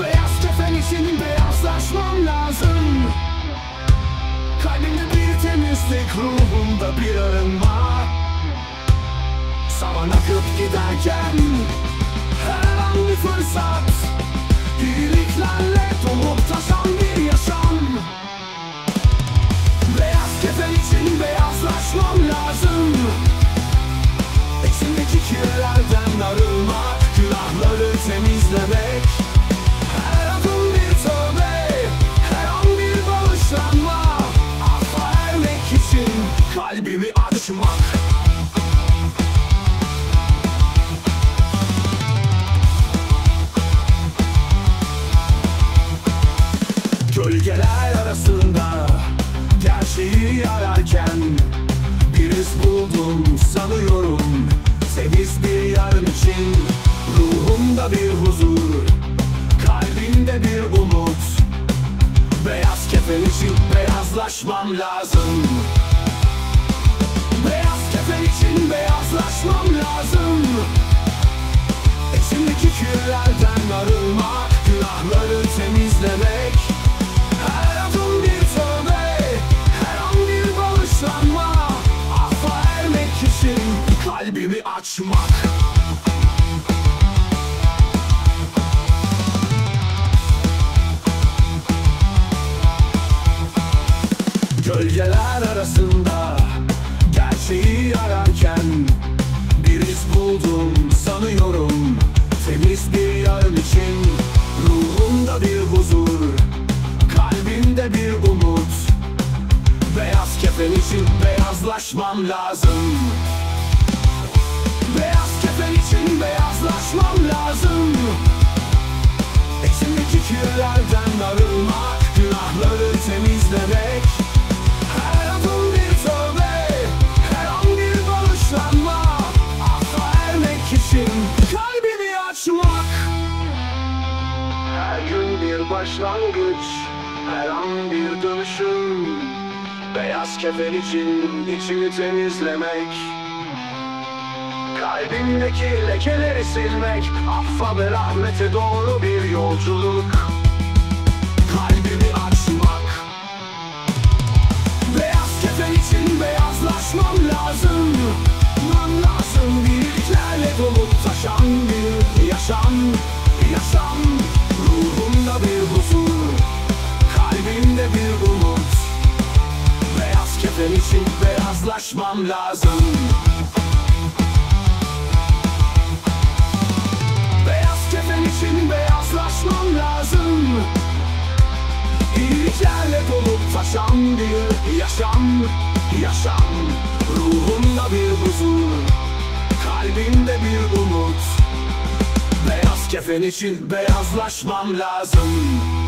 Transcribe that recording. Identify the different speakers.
Speaker 1: Beyaz kefen için beyazlaşmam lazım. Kalbimde bir temizlik, ruhumda bir arınma Zaman akıp giderken her an bir fırsat. İyiliklerle dolup taşan bir yaşam. Beyaz kefen için beyazlaşmam lazım temizlemek Her adım bir tövbe Her an bir bağışlanma. Affa ermek için Kalbimi açmak. Gölgeler arasında Gerçeği ararken Bir iz buldum sanıyorum. Temiz bir yarın için beyazlaşmam lazım. Beyaz kefen için beyazlaşmam lazım. İçimdeki kirlerden arınmak Günahları temizlemek. Her adım bir tövbe Her an bir bağışlanma. Affa ermek için Kalbimi açmak arasında Gerçeği ararken Bir iz buldum sanıyorum. Temiz bir yarın için Ruhumda bir huzur Kalbimde bir umut. Beyaz kefen için beyazlaşmam lazım. Beyaz kefen için beyazlaşmam lazım. İçimdeki kirlerden arınmak Günahları için Kalbimi açmak. Her gün bir başlangıç Her an bir dönüşüm. Beyaz kefen için içimi temizlemek. Kalbimdeki lekeleri silmek. Affa ve rahmete doğru bir yolculuk için beyazlaşmam lazım. Beyaz kefen için beyazlaşmam lazım. İyiliklerle dolup taşan bir yaşam Yaşam. Ruhumda bir huzur Kalbimde bir umut. Beyaz kefen için beyazlaşmam lazım